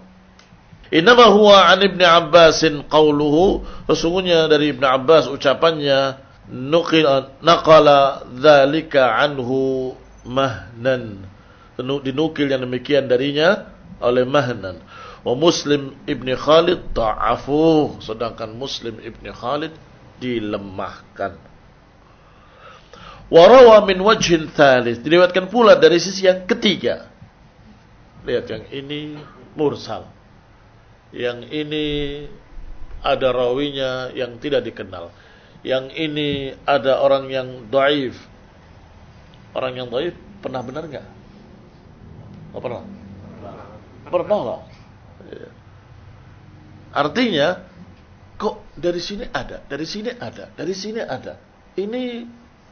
[SPEAKER 1] Inama huwa an Ibnu Abbasin qauluhu sesungguhnya dari Ibnu Abbas ucapannya nukil naqala dzalika anhu mahnan. Dinukil yang demikian darinya oleh mahnan. Wa muslim ibni Khalid ta'afu sedangkan muslim ibni Khalid dilemahkan warawa min wajhin thalith diriwayatkan pula dari sisi yang ketiga lihat yang ini mursal yang ini ada rawinya yang tidak dikenal yang ini ada orang yang daif. Orang yang daif pernah benar nggak? Oh, pernah? Pernah lah. Iya. Artinya, kok dari sini ada, dari sini ada, dari sini ada. Ini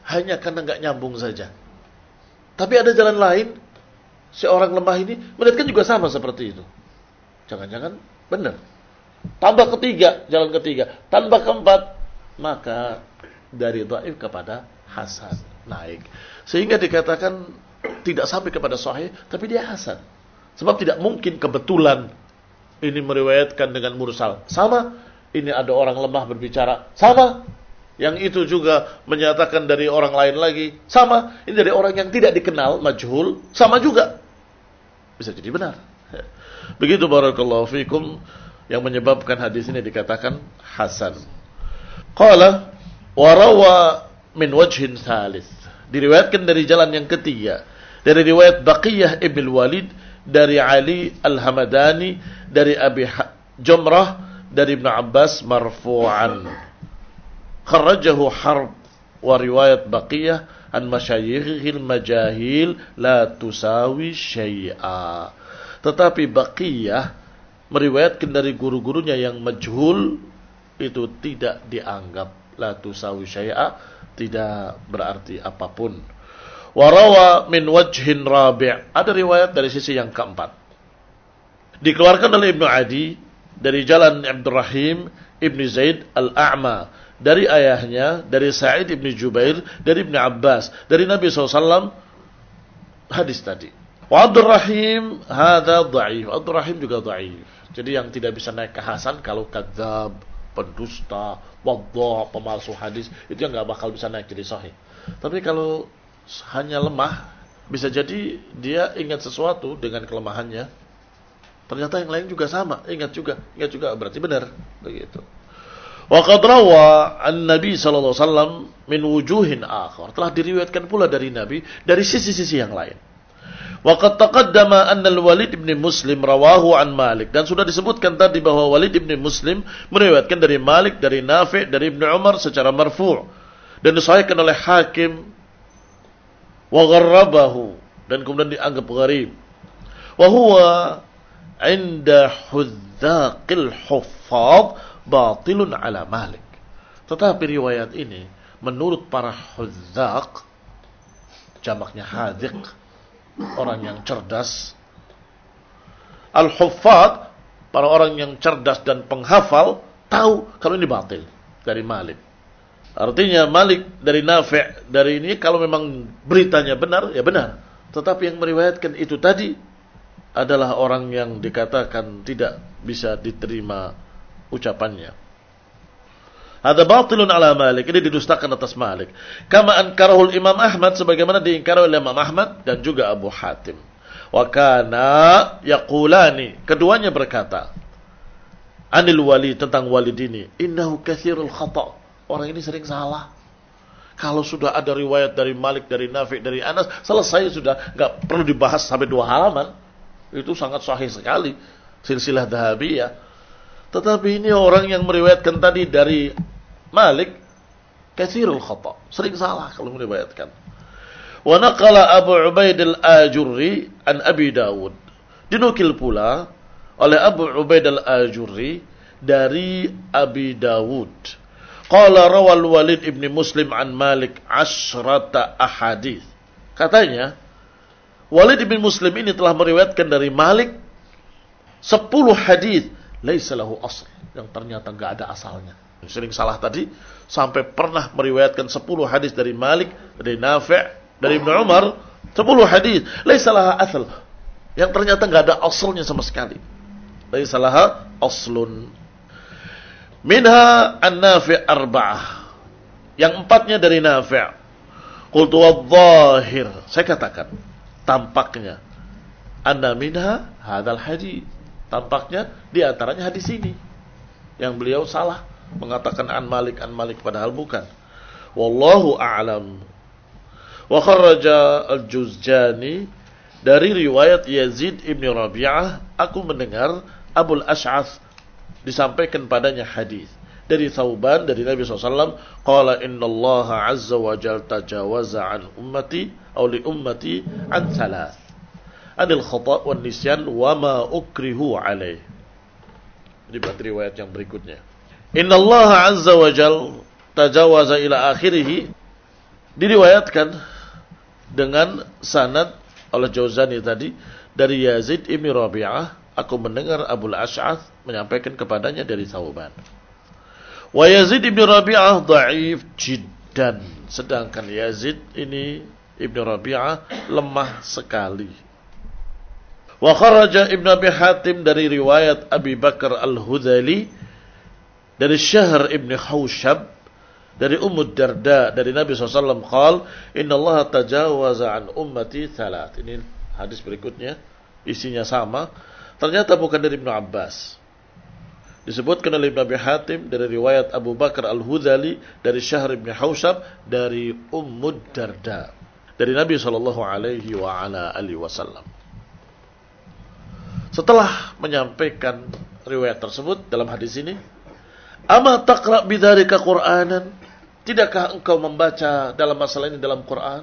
[SPEAKER 1] hanya karena nggak nyambung saja. Tapi ada jalan lain, seorang lemah ini melihatkan juga sama seperti itu. Jangan-jangan benar. Tambah ketiga, jalan ketiga. Tambah keempat, maka dari dhaif kepada hasan naik. Sehingga dikatakan tidak sampai kepada sahih, tapi dia hasan. Sebab tidak mungkin kebetulan ini meriwayatkan dengan mursal. Sama, ini ada orang lemah berbicara. Sama, yang itu juga menyatakan dari orang lain lagi. Sama. Ini dari orang yang tidak dikenal, majhul. Sama juga. Bisa jadi benar. Begitu barakallahu fikum yang menyebabkan hadis ini dikatakan hasan. Qala warawa min wajhin thalith. Diriwayatkan dari jalan yang ketiga. Dari riwayat Baqiyah Ibn Walid dari Ali Al-Hamadani dari Abi Jumrah dari Ibn Abbas marfu'an. Kharajahu harb wa riwayat baqiyah an masyayikhil majahil la tusawi syai'a. Tetapi baqiyah meriwayatkan dari guru-gurunya yang majhul itu tidak dianggap la tusawi syai'a tidak berarti apa pun. Warawa min wajhin rabi' ada riwayat dari sisi yang keempat. Dikeluarkan oleh Ibnu Adi dari jalan Abdurrahim Ibnu Zaid Al-A'ma dari ayahnya, dari Sa'id ibn Jubair, dari Ibn Abbas, dari Nabi SAW, hadis tadi. Wa Abdul Rahim, hadha da'if. Abdul Rahim juga da'if. Jadi yang tidak bisa naik ke Hasan kalau kadzab, pendusta, waddah, pemalsu hadis, itu yang nggak bakal bisa naik jadi sahih. Tapi kalau hanya lemah, bisa jadi dia ingat sesuatu dengan kelemahannya. Ternyata yang lain juga sama, ingat juga, ingat juga berarti benar, begitu. Waqad rawa an-Nabi sallallahu alaihi wasallam min wujuhin akhar. Telah diriwayatkan pula dari Nabi dari sisi-sisi yang lain. Waqad taqaddama anna al-Walid bin Muslim rawahu an Malik dan sudah disebutkan tadi bahwa Walid bin Muslim meriwayatkan dari Malik, dari Nafi', dari Ibnu Umar secara marfu' dan disahihkan oleh Hakim wa gharrabahu dan kemudian dianggap gharib. Wa huwa inda hudzaqil huffaz batilun ala Malik. Tetapi riwayat ini menurut para hudzaq jamaknya hadziq orang yang cerdas al-huffaz para orang yang cerdas dan penghafal tahu kalau ini batil dari Malik. Artinya Malik dari Nafi' dari ini kalau memang beritanya benar ya benar. Tetapi yang meriwayatkan itu tadi adalah orang yang dikatakan tidak bisa diterima ucapannya. Ada batilun ala Malik. Ini didustakan atas Malik. Kama ankarahul Imam Ahmad sebagaimana diingkari oleh Imam Ahmad dan juga Abu Hatim. Wa kana yaqulani. Keduanya berkata. Anil wali tentang walid ini. Innahu kathirul khata. Orang ini sering salah. Kalau sudah ada riwayat dari Malik, dari Nafi, dari Anas, selesai sudah. nggak perlu dibahas sampai dua halaman. Itu sangat sahih sekali. Silsilah dahabiyah. Tetapi ini orang yang meriwayatkan tadi dari Malik, kathirul khata. Sering salah kalau meriwayatkan. Wa naqala Abu Ubaid al-Ajurri an Abi Dawud. Dinukil pula oleh Abu Ubaid al-Ajurri dari Abi Dawud. Qala rawal Walid ibn Muslim an Malik ashrata ahadith. Katanya, Walid ibn Muslim ini telah meriwayatkan dari Malik 10 hadis laisa lahu asl yang ternyata nggak ada asalnya. Sering salah tadi sampai pernah meriwayatkan 10 hadis dari Malik, dari Nafi', dari Ibnu Umar, 10 hadis laisa laha asl yang ternyata nggak ada asalnya sama sekali. Laisa laha aslun. Minha an-Nafi' arba'ah. Yang empatnya dari Nafi'. Qultu wadh-dhahir. Saya katakan tampaknya. Anna minha hadal hadis. Tampaknya di antaranya hadis ini. Yang beliau salah mengatakan an Malik an Malik padahal bukan. Wallahu a'lam. Wa kharaja al-Juzjani dari riwayat Yazid ibn Rabi'ah. Aku mendengar Abul Ash'ath disampaikan padanya hadis dari Thauban dari Nabi SAW qala Allah azza wa jalla tajawaza an ummati atau li ummati an thalath anil khata' wan nisyan wa ma ukrihu alaih. Ini berarti riwayat yang berikutnya. Inna Allah azza wa jal tajawaza ila akhirih diriwayatkan dengan sanad oleh Jauzani tadi dari Yazid ibn Rabi'ah aku mendengar Abu Ash'ath menyampaikan kepadanya dari Thauban. Wa Yazid ibn Rabi'ah dhaif jiddan. Sedangkan Yazid ini ibn Rabi'ah lemah sekali. Wa kharaja Ibn Abi Hatim dari riwayat Abi Bakar Al-Hudhali dari Syahr Ibn Khawshab dari Ummu Darda dari Nabi SAW qal Inna Allah tajawaza an ummati thalat ini hadis berikutnya isinya sama ternyata bukan dari Ibnu Abbas disebutkan oleh Ibn Abi Hatim dari riwayat Abu Bakar Al-Hudhali dari Syahr Ibn Khawshab dari Ummu Darda dari Nabi SAW alaihi wa ala wasallam setelah menyampaikan riwayat tersebut dalam hadis ini, "Ama taqra bidzalika Qur'anan?" Tidakkah engkau membaca dalam masalah ini dalam Quran?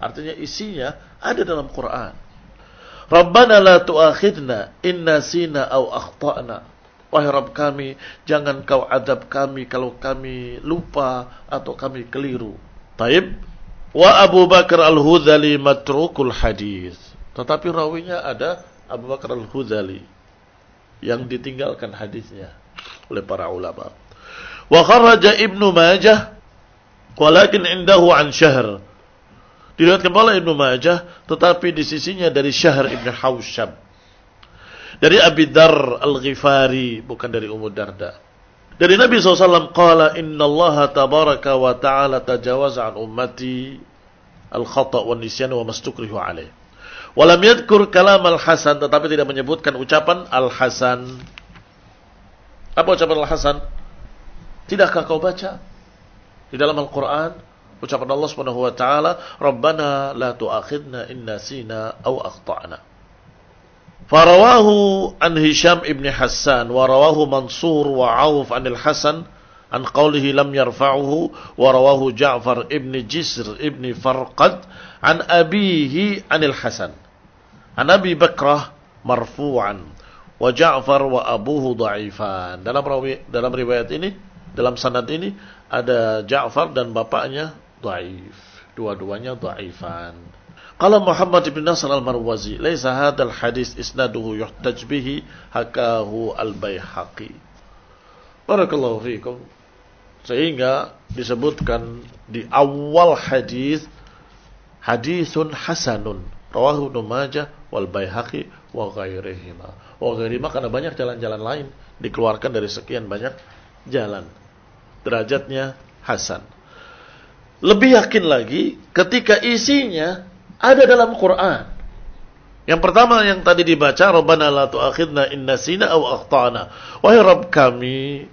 [SPEAKER 1] Artinya isinya ada dalam Quran. Rabbana la tu'akhidna in nasina aw akhtana. Wahai Rabb kami, jangan kau adab kami kalau kami lupa atau kami keliru. Taib. Wa Abu Bakar al-Hudhali matrukul hadis. Tetapi rawinya ada Abu Bakar Al-Hudhali yang ditinggalkan hadisnya oleh para ulama. Wa kharaja Ibnu Majah walakin indahu an Syahr. Diriwayatkan oleh Ibnu Majah tetapi di sisinya dari Syahr Ibn Haushab. Dari Abi Dar Al-Ghifari bukan dari Ummu Darda. Dari Nabi SAW qala inna Allah tabaraka wa ta'ala tajawaza an ummati al-khata' wa nisyan wa mastukrihu alaih. Walam yadkur kalam al-Hasan tetapi tidak menyebutkan ucapan al-Hasan. Apa ucapan al-Hasan? Tidakkah kau baca di dalam Al-Qur'an ucapan Allah Subhanahu wa taala, "Rabbana la tu'akhidna in nasina aw akhtana." Farawahu an Hisham ibn Hassan wa rawahu Mansur wa Auf anil Hasan an qawlihi lam yarfa'uhu wa rawahu Ja'far ibn Jisr ibn Farqad an abihi anil Hasan An Abi Bakrah marfu'an wa Ja'far wa abuhu dha'ifan. Dalam rawi, dalam riwayat ini, dalam sanad ini ada Ja'far dan bapaknya dhaif. Dua-duanya dha'ifan. Qala Muhammad ibn Nasr al-Marwazi, "Laisa hadzal hadis isnaduhu yuhtaj bihi hakahu al-Baihaqi." Barakallahu fiikum. Sehingga disebutkan di awal hadis hadisun hasanun rawahu Ibnu wal Baihaqi wa ghairihima. Wa ghairihima karena banyak jalan-jalan lain dikeluarkan dari sekian banyak jalan. Derajatnya hasan. Lebih yakin lagi ketika isinya ada dalam Quran. Yang pertama yang tadi dibaca Rabbana la tu'akhidna in nasina aw akhtana. Wahai Rabb kami,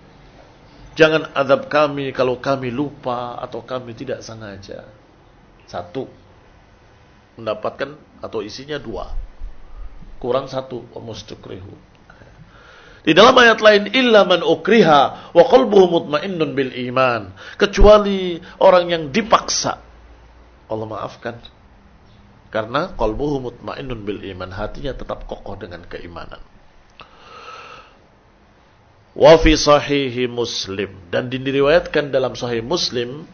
[SPEAKER 1] jangan adab kami kalau kami lupa atau kami tidak sengaja. Satu. Mendapatkan atau isinya dua kurang satu wa mustakrihu. Di dalam ayat lain illa man ukriha wa qalbuhu mutmainnun bil iman, kecuali orang yang dipaksa. Allah maafkan. Karena qalbuhu mutmainnun bil iman, hatinya tetap kokoh dengan keimanan. Wa fi sahihi Muslim dan diriwayatkan dalam sahih Muslim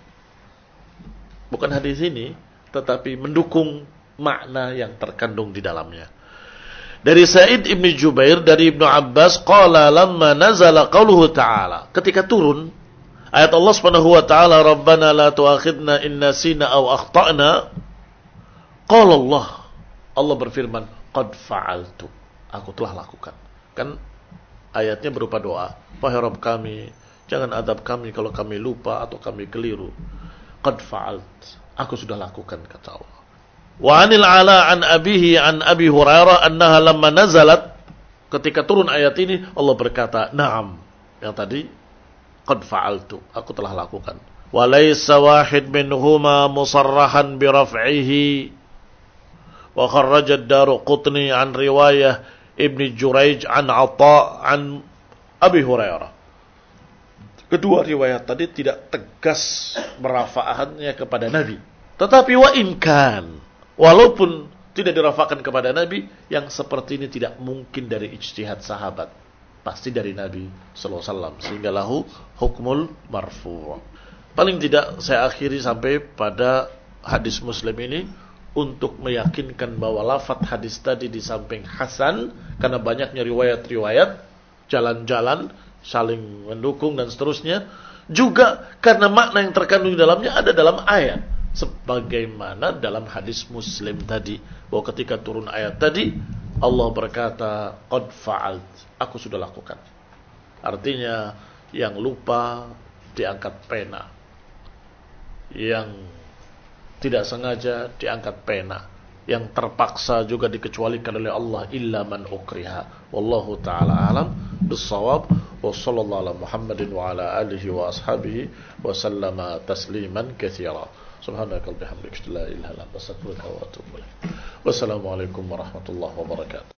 [SPEAKER 1] bukan hadis ini tetapi mendukung makna yang terkandung di dalamnya. Dari Sa'id ibn Jubair dari Ibnu Abbas qala lamma nazala qauluhu ta'ala ketika turun ayat Allah Subhanahu wa taala Rabbana la tu'akhidna in nasina aw akhtana qala Allah. Allah berfirman qad fa'altu. Aku telah lakukan. Kan ayatnya berupa doa. Wahai kami jangan adab kami kalau kami lupa atau kami keliru. Qad fa'alt. Aku sudah lakukan kata Allah. Wa anil ala an abihi an abi Hurairah annaha lamma nazalat. Ketika turun ayat ini Allah berkata, "Na'am." Yang tadi qad fa'altu, aku telah lakukan. Wa laysa wahid minhuma musarrahan bi raf'ihi. Wa kharraja ad-Daruqutni an riwayah Ibn Jurayj an Atha an Abi Hurairah. Kedua riwayat tadi tidak tegas merafaahannya kepada Nabi. Tetapi wa inkan Walaupun tidak dirafakan kepada Nabi, yang seperti ini tidak mungkin dari ijtihad sahabat. Pasti dari Nabi wasallam sehingga lahu hukmul marfu'. Paling tidak saya akhiri sampai pada hadis Muslim ini untuk meyakinkan bahwa lafat hadis tadi di samping hasan karena banyaknya riwayat-riwayat jalan-jalan saling mendukung dan seterusnya juga karena makna yang terkandung di dalamnya ada dalam ayat. Sebagaimana dalam hadis Muslim tadi bahwa ketika turun ayat tadi Allah berkata qad fa'alt. Aku sudah lakukan. Artinya yang lupa diangkat pena. Yang tidak sengaja diangkat pena yang terpaksa juga dikecualikan oleh Allah illa man ukriha. Wallahu taala alam bisawab wa sallallahu ala muhammadin wa ala alihi wa ashabihi wa sallama tasliman katsira. Subhanaka bihamdika la ilaha illa anta astaghfiruka wa atubu ilaik wassalamu alaikum warahmatullahi wabarakatuh